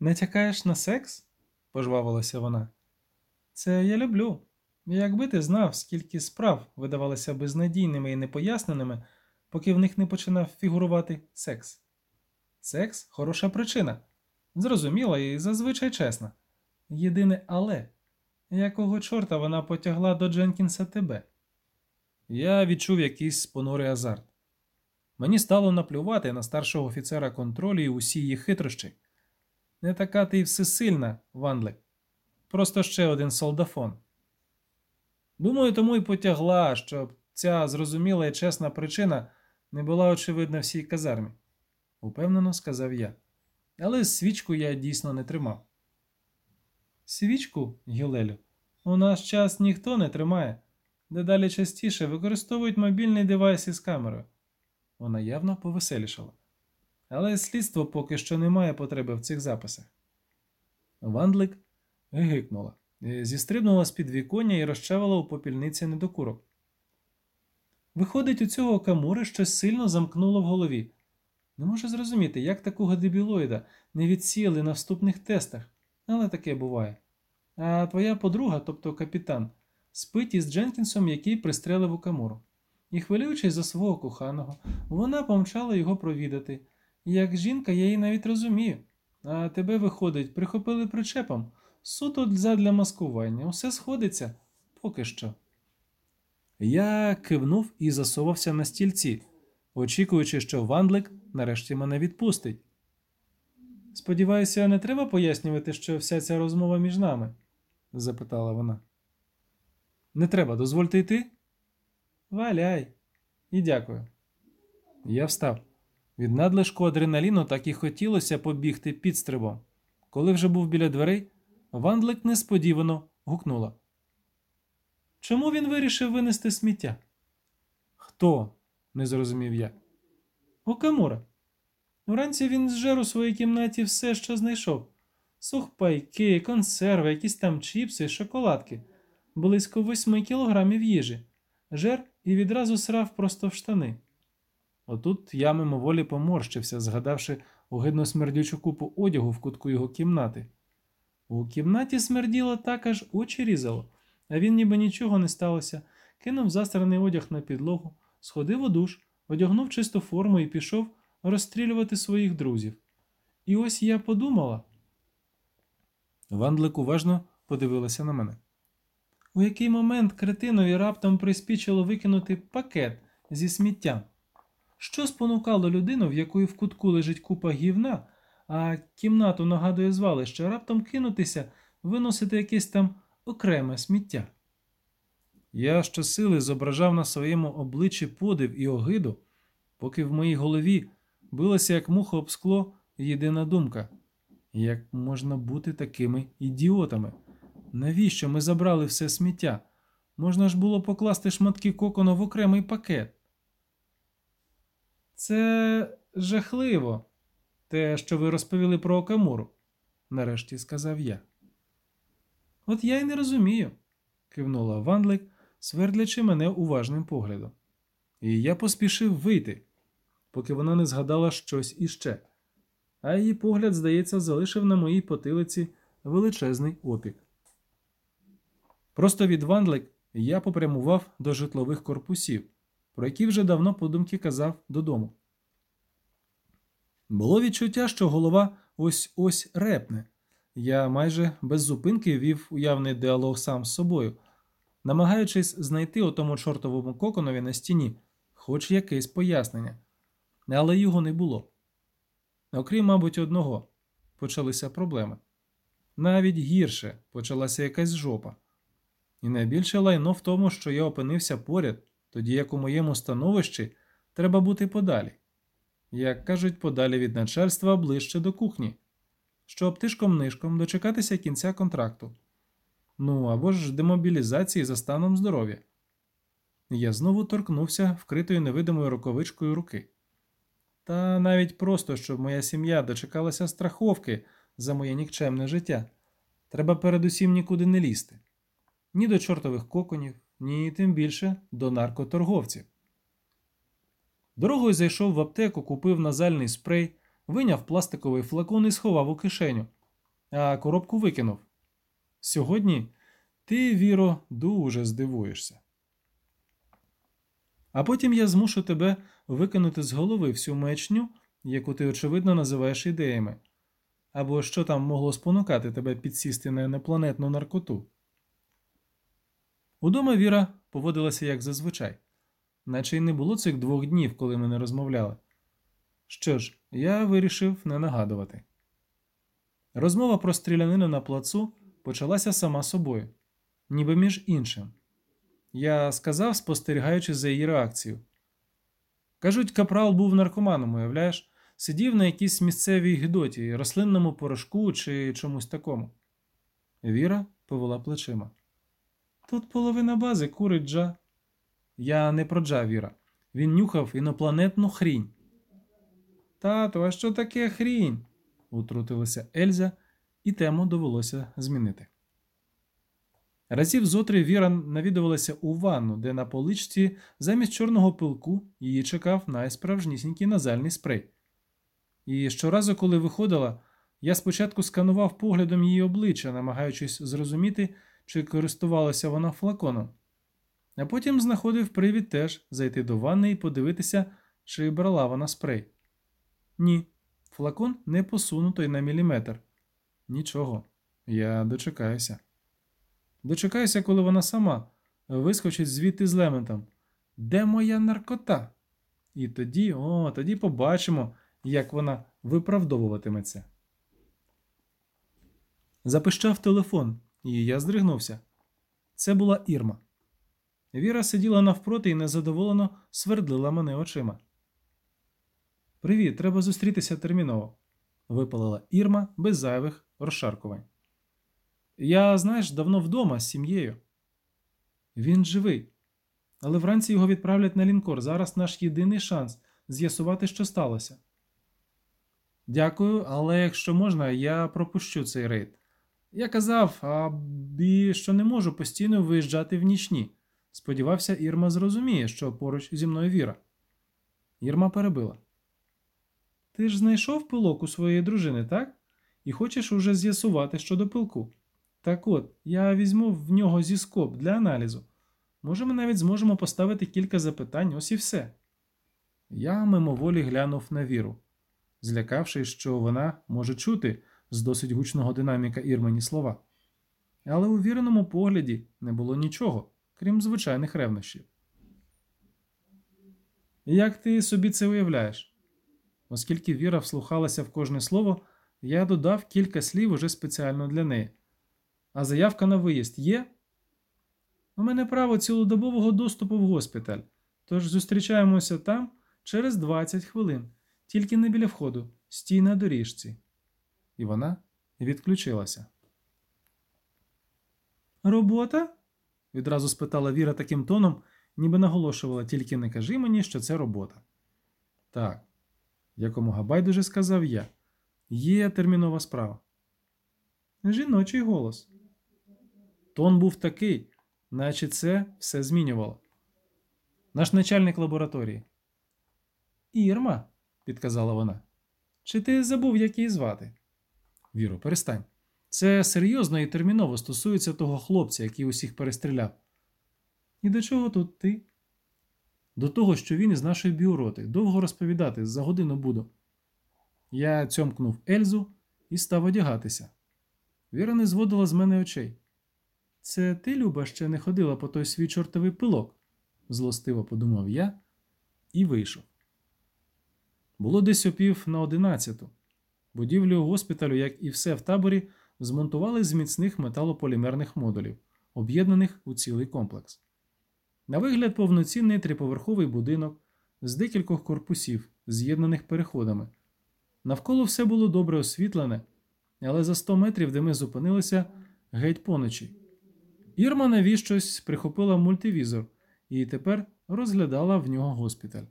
Натякаєш на секс? пожвавилася вона. Це я люблю. Якби ти знав, скільки справ видавалося безнадійними і непоясненими, поки в них не починав фігурувати секс. Секс хороша причина. Зрозуміла і зазвичай чесна. Єдине але, якого чорта вона потягла до Дженкінса тебе? Я відчув якийсь понурий азарт. Мені стало наплювати на старшого офіцера контролю і усі її хитрощі. Не така ти й всесильна, Вандлик. Просто ще один солдафон. Думаю, тому й потягла, щоб ця зрозуміла і чесна причина не була очевидна всій казармі, упевнено сказав я. Але свічку я дійсно не тримав. Свічку, Гілелю, у наш час ніхто не тримає. Дедалі частіше використовують мобільний девайс із камерою. Вона явно повеселішала. Але слідство поки що не має потреби в цих записах. Вандлик гигикнула, е, зістрибнула з під віконня і розчавила у попільниці недокурок. Виходить, у цього камури щось сильно замкнуло в голові. Не можу зрозуміти, як такого дебілоїда не відсіяли на вступних тестах, але таке буває. А твоя подруга, тобто капітан, спить із Дженкінсом, який пристрелив у камуру. І, хвилюючись за свого коханого, вона помчала його провідати. Як жінка, я її навіть розумію. А тебе, виходить, прихопили причепом. Суто задля маскування. Усе сходиться поки що. Я кивнув і засовався на стільці, очікуючи, що Вандлик нарешті мене відпустить. Сподіваюся, не треба пояснювати, що вся ця розмова між нами? запитала вона. Не треба, дозвольте йти? Валяй. І дякую. Я встав. Від надлишку адреналіну так і хотілося побігти підстрибом. Коли вже був біля дверей, Вандлик несподівано гукнула. Чому він вирішив винести сміття? Хто? не зрозумів я. Окамура. Вранці він зжер у своїй кімнаті все, що знайшов: сухпайки, консерви, якісь там чіпси, шоколадки, близько восьми кілограмів їжі. Жер і відразу срав просто в штани. Отут я мимоволі поморщився, згадавши огидно смердючу купу одягу в кутку його кімнати. У кімнаті смерділо так аж очі різало, а він ніби нічого не сталося, кинув застраний одяг на підлогу, сходив у душ, одягнув чисту форму і пішов розстрілювати своїх друзів. І ось я подумала. Вандлик уважно подивилася на мене. У який момент кретинові раптом приспічило викинути пакет зі сміттям? Що спонукало людину, в якої в кутку лежить купа гівна, а кімнату нагадує звалище, раптом кинутися, виносити якесь там окреме сміття? Я щосили зображав на своєму обличчі подив і огиду, поки в моїй голові билася як муха об скло єдина думка як можна бути такими ідіотами? Навіщо ми забрали все сміття? Можна ж було покласти шматки кокону в окремий пакет. Це жахливо, те, що ви розповіли про Окамуру, нарешті сказав я. От я й не розумію, кивнула Вандлик, свердлячи мене уважним поглядом. І я поспішив вийти, поки вона не згадала щось іще, а її погляд, здається, залишив на моїй потилиці величезний опік. Просто від Вандлик я попрямував до житлових корпусів, про які вже давно подумки казав додому. Було відчуття, що голова ось ось репне. Я майже без зупинки вів уявний діалог сам з собою, намагаючись знайти у тому чортовому коконові на стіні хоч якесь пояснення, але його не було. Окрім, мабуть, одного почалися проблеми. Навіть гірше почалася якась жопа. І найбільше лайно в тому, що я опинився поряд, тоді як у моєму становищі треба бути подалі. Як кажуть, подалі від начальства ближче до кухні, щоб тишком-нишком дочекатися кінця контракту. Ну або ж демобілізації за станом здоров'я. Я знову торкнувся вкритою невидимою рукавичкою руки. Та навіть просто, щоб моя сім'я дочекалася страховки за моє нікчемне життя, треба передусім нікуди не лізти ні до чортових коконів, ні тим більше до наркоторговців. Дорогою зайшов в аптеку, купив назальний спрей, виняв пластиковий флакон і сховав у кишеню, а коробку викинув. Сьогодні ти, Віро, дуже здивуєшся. А потім я змушу тебе викинути з голови всю маячню, яку ти, очевидно, називаєш ідеями, або що там могло спонукати тебе підсісти на інопланетну наркоту. Удома Віра поводилася як зазвичай, наче й не було цих двох днів, коли ми не розмовляли. Що ж, я вирішив не нагадувати. Розмова про стрілянину на плацу почалася сама собою, ніби між іншим. Я сказав, спостерігаючи за її реакцією. Кажуть, капрал був наркоманом, уявляєш, сидів на якійсь місцевій гидоті, рослинному порошку чи чомусь такому. Віра повела плечима. Тут половина бази курить Джа. Я не про Джа, Віра. Він нюхав інопланетну хрінь. Тату, а що таке хрінь? утрутилася Ельза, і тему довелося змінити. Разів зотри Віра навідувалася у ванну, де на поличці замість чорного пилку її чекав найсправжнісінький назальний спрей. І щоразу, коли виходила, я спочатку сканував поглядом її обличчя, намагаючись зрозуміти, чи користувалася вона флаконом, а потім знаходив привід теж зайти до ванни і подивитися, чи брала вона спрей. Ні, флакон не посунуто й на міліметр. Нічого, я дочекаюся. Дочекаюся, коли вона сама вискочить звідти з лементом. Де моя наркота? І тоді, о, тоді побачимо, як вона виправдовуватиметься. Запищав телефон, і я здригнувся. Це була Ірма. Віра сиділа навпроти і незадоволено свердлила мене очима. Привіт, треба зустрітися терміново, випалила Ірма без зайвих розшаркувань. Я, знаєш, давно вдома з сім'єю. Він живий. Але вранці його відправлять на лінкор. Зараз наш єдиний шанс з'ясувати, що сталося. Дякую, але якщо можна, я пропущу цей рейд. Я казав, абі що не можу постійно виїжджати в нічні. Сподівався, Ірма зрозуміє, що поруч зі мною віра. Ірма перебила. Ти ж знайшов пилок у своєї дружини, так? І хочеш уже з'ясувати щодо пилку. Так от, я візьму в нього зіскоп для аналізу. Може, ми навіть зможемо поставити кілька запитань, ось і все. Я мимоволі глянув на віру, злякавшись, що вона може чути з досить гучного динаміка Ірмені слова. Але у віреному погляді не було нічого, крім звичайних ревнощів. Як ти собі це уявляєш? Оскільки Віра вслухалася в кожне слово, я додав кілька слів уже спеціально для неї. А заявка на виїзд є? У мене право цілодобового доступу в госпіталь, тож зустрічаємося там через 20 хвилин, тільки не біля входу, стій на доріжці. І вона відключилася. Робота? відразу спитала Віра таким тоном, ніби наголошувала, тільки не кажи мені, що це робота. Так, якомога байдуже сказав я. Є термінова справа. Жіночий голос. Тон був такий, наче це все змінювало. Наш начальник лабораторії. Ірма, підказала вона. Чи ти забув, як її звати? Віро, перестань. Це серйозно і терміново стосується того хлопця, який усіх перестріляв. І до чого тут ти? До того, що він із нашої біороти. Довго розповідати, за годину буду. Я цьомкнув Ельзу і став одягатися. Віра не зводила з мене очей. Це ти, Люба, ще не ходила по той свій чортовий пилок, злостиво подумав я і вийшов. Було десь опів на одинадцяту. Будівлю госпіталю, як і все в таборі, змонтували з міцних металополімерних модулів, об'єднаних у цілий комплекс. На вигляд, повноцінний триповерховий будинок з декількох корпусів, з'єднаних переходами. Навколо все було добре освітлене, але за 100 метрів, де ми зупинилися, геть поночі. Ірма навіщось прихопила мультивізор і тепер розглядала в нього госпіталь.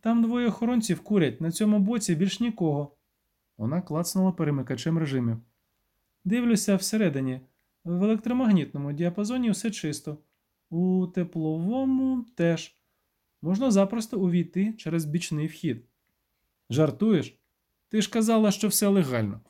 Там двоє охоронців курять, на цьому боці більш нікого. Вона клацнула перемикачем режимів. Дивлюся всередині, в електромагнітному діапазоні все чисто, у тепловому теж. Можна запросто увійти через бічний вхід. Жартуєш? Ти ж казала, що все легально.